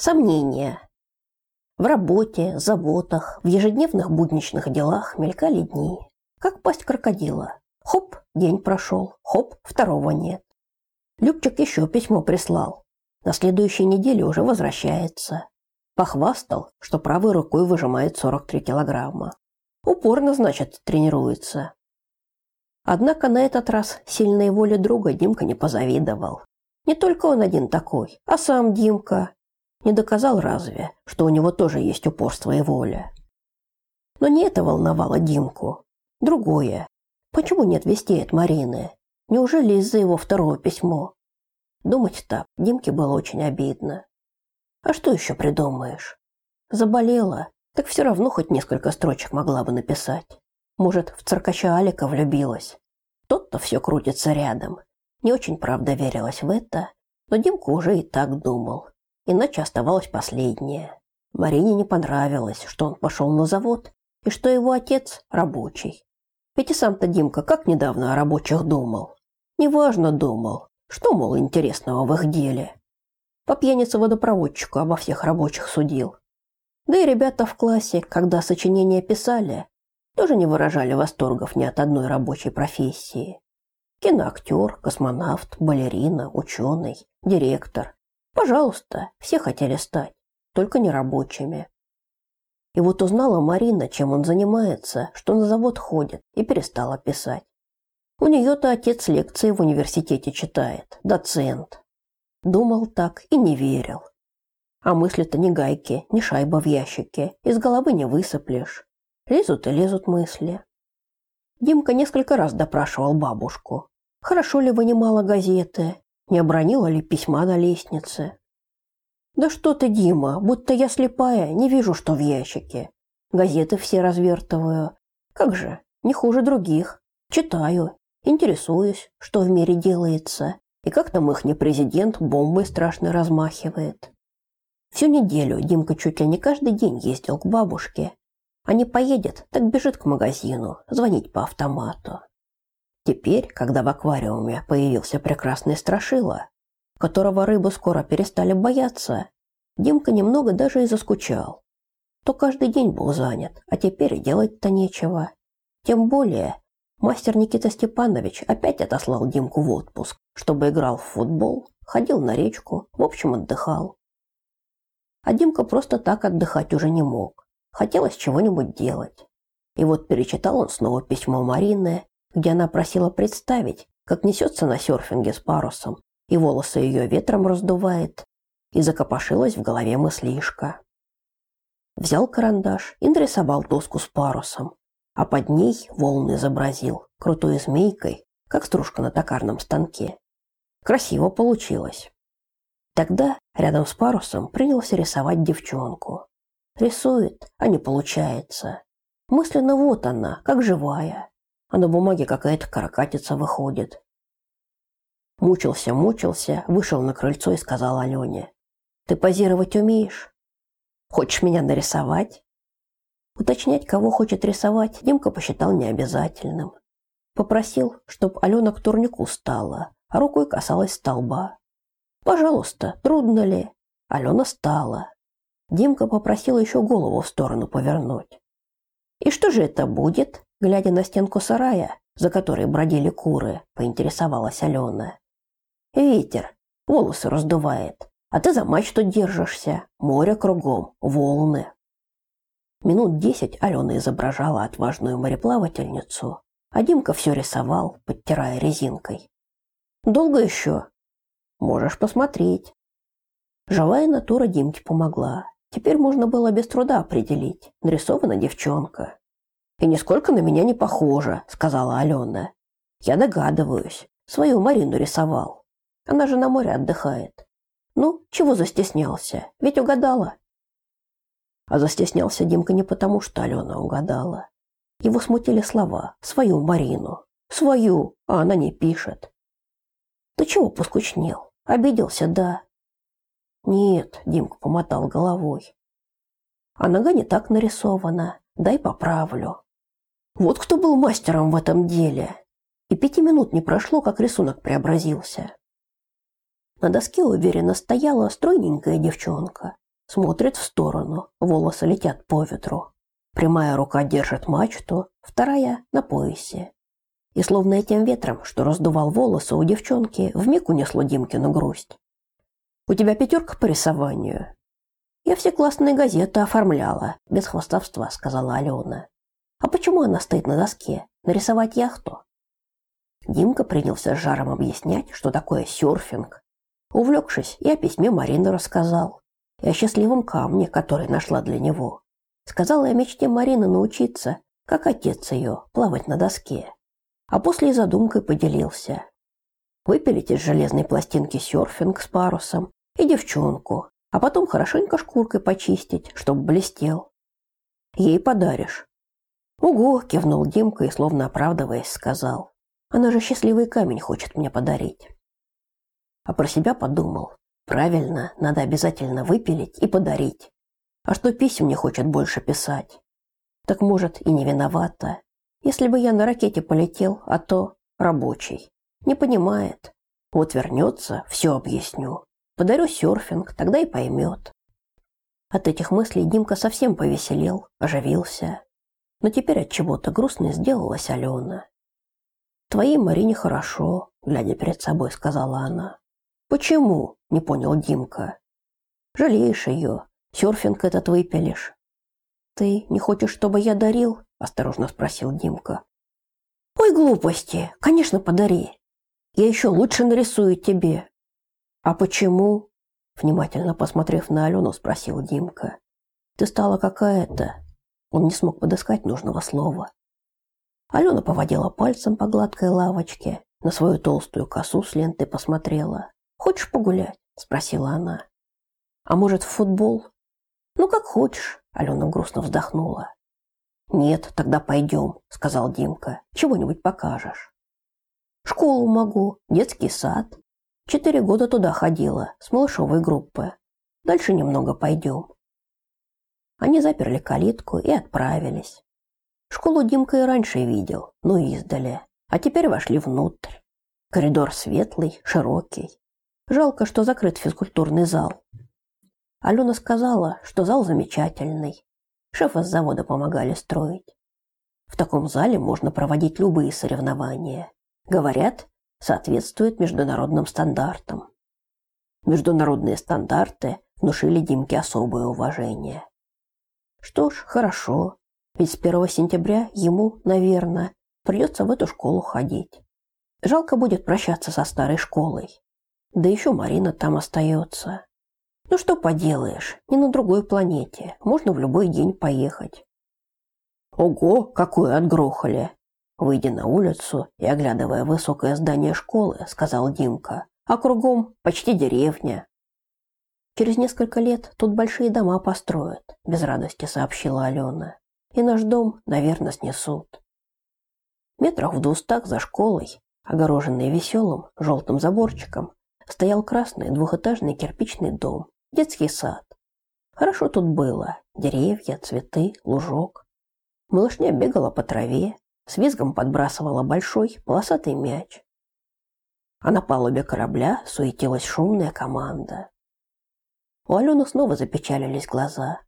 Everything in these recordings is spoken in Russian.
Сомнения. В работе, заботах, в ежедневных будничных делах мелькали дни. Как пасть крокодила. Хоп, день прошел, хоп, второго нет. Любчик еще письмо прислал. На следующей неделе уже возвращается. Похвастал, что правой рукой выжимает 43 килограмма. Упорно, значит, тренируется. Однако на этот раз сильной воле друга Димка не позавидовал. Не только он один такой, а сам Димка. Не доказал разве, что у него тоже есть упорство и воля. Но не это волновало Димку. Другое. Почему нет вестей от Марины? Неужели из-за его второго письма? Думать так Димке было очень обидно. А что еще придумаешь? Заболела, так все равно хоть несколько строчек могла бы написать. Может, в циркача Алика влюбилась. Тот-то все крутится рядом. Не очень, правда, верилась в это, но Димка уже и так думал. Иначе оставалось последнее. Марине не понравилось, что он пошел на завод и что его отец рабочий. Ведь и сам-то Димка как недавно о рабочих думал. Неважно думал, что, мол, интересного в их деле. По пьянице-водопроводчику обо всех рабочих судил. Да и ребята в классе, когда сочинения писали, тоже не выражали восторгов ни от одной рабочей профессии. Киноактер, космонавт, балерина, ученый, директор. Пожалуйста, все хотели стать, только не рабочими. И вот узнала Марина, чем он занимается, что на завод ходит, и перестала писать. У нее-то отец лекции в университете читает, доцент. Думал так и не верил. А мысли-то не гайки, не шайба в ящике, из головы не высыплешь. Лезут и лезут мысли. Димка несколько раз допрашивал бабушку. Хорошо ли вынимала газеты, не обронила ли письма на лестнице. Да что ты, Дима, будто я слепая, не вижу, что в ящике. Газеты все развертываю. Как же, не хуже других. Читаю, интересуюсь, что в мире делается, и как там их не президент бомбой страшно размахивает. Всю неделю Димка чуть ли не каждый день ездил к бабушке. А не поедет, так бежит к магазину, звонить по автомату. Теперь, когда в аквариуме появился прекрасный страшила, которого рыбы скоро перестали бояться, Димка немного даже и заскучал. То каждый день был занят, а теперь делать-то нечего. Тем более, Мастер Никита Степанович опять отослал Димку в отпуск, чтобы играл в футбол, ходил на речку, в общем, отдыхал. А Димка просто так отдыхать уже не мог. Хотелось чего-нибудь делать. И вот перечитал он снова письмо Марины, где она просила представить, как несется на серфинге с парусом, и волосы ее ветром раздувает, и закопошилась в голове мыслишка. Взял карандаш и нарисовал доску с парусом, а под ней волны изобразил, крутой змейкой, как стружка на токарном станке. Красиво получилось. Тогда рядом с парусом принялся рисовать девчонку. Рисует, а не получается. Мысленно вот она, как живая. А на бумаге какая-то каракатица выходит. Мучился, мучился, вышел на крыльцо и сказал Алене. «Ты позировать умеешь? Хочешь меня нарисовать?» Уточнять, кого хочет рисовать, Димка посчитал необязательным. Попросил, чтоб Алена к турнику стала, а рукой касалась столба. «Пожалуйста, трудно ли?» Алена стала. Димка попросил еще голову в сторону повернуть. «И что же это будет?» Глядя на стенку сарая, за которой бродили куры, поинтересовалась Алена. «Ветер, волосы раздувает, а ты за мачту держишься, море кругом, волны». Минут десять Алена изображала отважную мореплавательницу, а Димка все рисовал, подтирая резинкой. «Долго еще?» «Можешь посмотреть». Живая натура Димке помогла. Теперь можно было без труда определить, нарисована девчонка. «И нисколько на меня не похожа», — сказала Алена. «Я догадываюсь. Свою Марину рисовал. Она же на море отдыхает. Ну, чего застеснялся? Ведь угадала». А застеснялся Димка не потому, что Алена угадала. Его смутили слова «свою Марину». «Свою», а она не пишет. «Ты чего поскучнел? Обиделся, да?» «Нет», — Димка помотал головой. «А нога не так нарисована. Дай поправлю». Вот кто был мастером в этом деле. И пяти минут не прошло, как рисунок преобразился. На доске уверенно стояла стройненькая девчонка. смотрит в сторону, волосы летят по ветру. Прямая рука держит мачту, вторая на поясе. И словно этим ветром, что раздувал волосы у девчонки, вмиг унесло Димкину грусть. «У тебя пятерка по рисованию?» «Я все классные газеты оформляла», – без хвастовства сказала Алена. «А почему она стоит на доске? Нарисовать яхту?» Димка принялся с жаром объяснять, что такое серфинг. Увлекшись, и о письме Марины рассказал, и о счастливом камне, который нашла для него. Сказала о мечте Марины научиться, как отец ее, плавать на доске. А после и задумкой поделился. Выпилить из железной пластинки серфинг с парусом и девчонку, а потом хорошенько шкуркой почистить, чтобы блестел. Ей подаришь. Угу, кивнул Димка и, словно оправдываясь, сказал. Она же счастливый камень хочет мне подарить. А про себя подумал. Правильно, надо обязательно выпилить и подарить. А что писем не хочет больше писать? Так может и не виновата. Если бы я на ракете полетел, а то рабочий. Не понимает. Вот вернется, все объясню. Подарю серфинг, тогда и поймет. От этих мыслей Димка совсем повеселел, оживился. Но теперь от чего-то грустно сделалась Алена. Твоей Марине хорошо, глядя перед собой, сказала она. Почему? не понял Димка. Жалеешь ее, серфинг этот выпилишь. Ты не хочешь, чтобы я дарил? осторожно спросил Димка. Ой, глупости, конечно, подари. Я еще лучше нарисую тебе. А почему? Внимательно посмотрев на Алену, спросил Димка. Ты стала какая-то. Он не смог подыскать нужного слова. Алена поводила пальцем по гладкой лавочке, на свою толстую косу с лентой посмотрела. «Хочешь погулять?» – спросила она. «А может, в футбол?» «Ну, как хочешь», – Алена грустно вздохнула. «Нет, тогда пойдем», – сказал Димка. «Чего-нибудь покажешь». «Школу могу, детский сад, Четыре года туда ходила, с малышовой группы. Дальше немного пойдем. Они заперли калитку и отправились. Школу Димка и раньше видел, но издали. А теперь вошли внутрь. Коридор светлый, широкий. Жалко, что закрыт физкультурный зал. Алена сказала, что зал замечательный. Шефа с завода помогали строить. В таком зале можно проводить любые соревнования. Говорят, соответствует международным стандартам. Международные стандарты внушили Димке особое уважение. Что ж, хорошо, ведь с 1 сентября ему, наверное, придется в эту школу ходить. Жалко будет прощаться со старой школой. Да еще Марина там остается. Ну что поделаешь, не на другой планете, можно в любой день поехать. Ого, какое отгрохали! Выйдя на улицу и оглядывая высокое здание школы, сказал Димка, а кругом почти деревня. Через несколько лет тут большие дома построят, без радости сообщила Алена. И наш дом, наверное, снесут. Метрах в двустах за школой, огороженный веселым желтым заборчиком, стоял красный двухэтажный кирпичный дом, детский сад. Хорошо тут было: деревья, цветы, лужок. Малышня бегала по траве, с визгом подбрасывала большой полосатый мяч. А на палубе корабля суетилась шумная команда. У Алены снова запечалились глаза.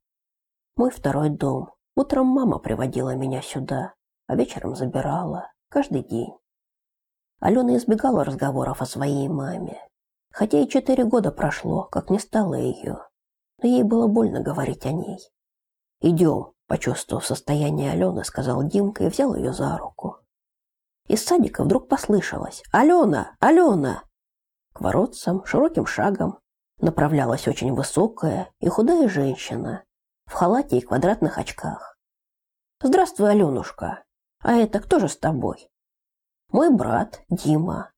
Мой второй дом. Утром мама приводила меня сюда, а вечером забирала. Каждый день. Алена избегала разговоров о своей маме. Хотя и четыре года прошло, как не стало ее. Но ей было больно говорить о ней. «Идем», Почувствовав состояние Алены, сказал Димка и взял ее за руку. Из садика вдруг послышалось «Алена! Алена!» К воротцам широким шагом направлялась очень высокая и худая женщина в халате и квадратных очках. «Здравствуй, Аленушка! А это кто же с тобой?» «Мой брат Дима».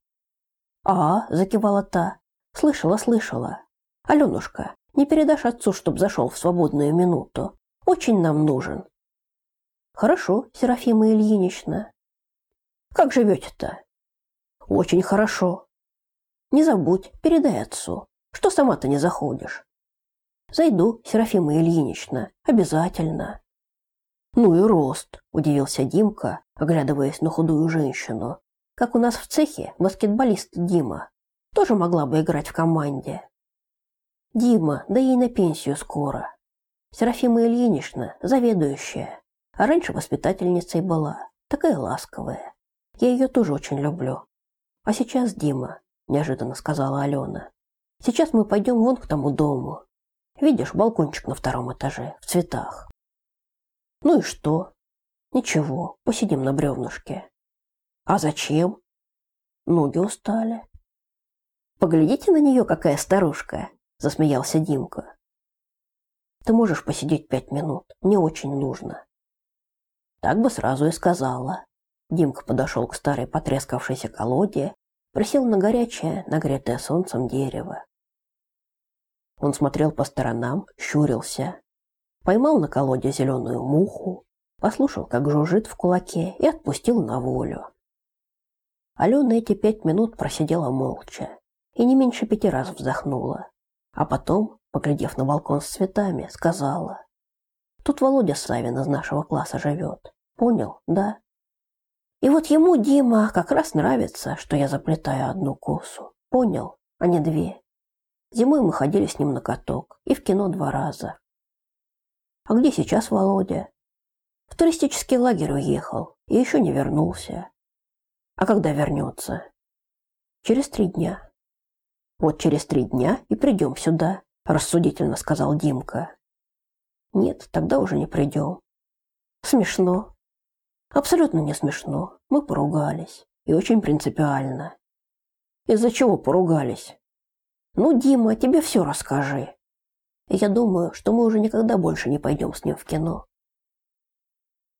«А, — закивала та, — слышала, слышала. Аленушка, не передашь отцу, чтоб зашел в свободную минуту? Очень нам нужен. Хорошо, Серафима Ильинична. Как живете-то? Очень хорошо. Не забудь, передай отцу, что сама-то не заходишь. Зайду, Серафима Ильинична, обязательно. Ну и рост, удивился Димка, оглядываясь на худую женщину. Как у нас в цехе баскетболист Дима. Тоже могла бы играть в команде. Дима, да ей на пенсию скоро. Серафима Ильинична, заведующая, а раньше воспитательницей была, такая ласковая. Я ее тоже очень люблю. А сейчас, Дима, неожиданно сказала Алена, сейчас мы пойдем вон к тому дому. Видишь, балкончик на втором этаже, в цветах. Ну и что? Ничего, посидим на бревнышке. А зачем? Ноги устали. Поглядите на нее, какая старушка, засмеялся Димка. Ты можешь посидеть пять минут, мне очень нужно. Так бы сразу и сказала. Димка подошел к старой потрескавшейся колоде, присел на горячее, нагретое солнцем дерево. Он смотрел по сторонам, щурился, поймал на колоде зеленую муху, послушал, как жужжит в кулаке и отпустил на волю. Алена эти пять минут просидела молча и не меньше пяти раз вздохнула, а потом, поглядев на балкон с цветами, сказала: "Тут Володя Савин из нашего класса живет. Понял, да? И вот ему, Дима, как раз нравится, что я заплетаю одну косу. Понял, а не две. Зимой мы ходили с ним на каток и в кино два раза. А где сейчас Володя? В туристический лагерь уехал и еще не вернулся. А когда вернется? Через три дня. Вот через три дня и придем сюда, рассудительно сказал Димка. Нет, тогда уже не придем. Смешно. Абсолютно не смешно. Мы поругались. И очень принципиально. Из-за чего поругались? Ну, Дима, тебе все расскажи. Я думаю, что мы уже никогда больше не пойдем с ним в кино.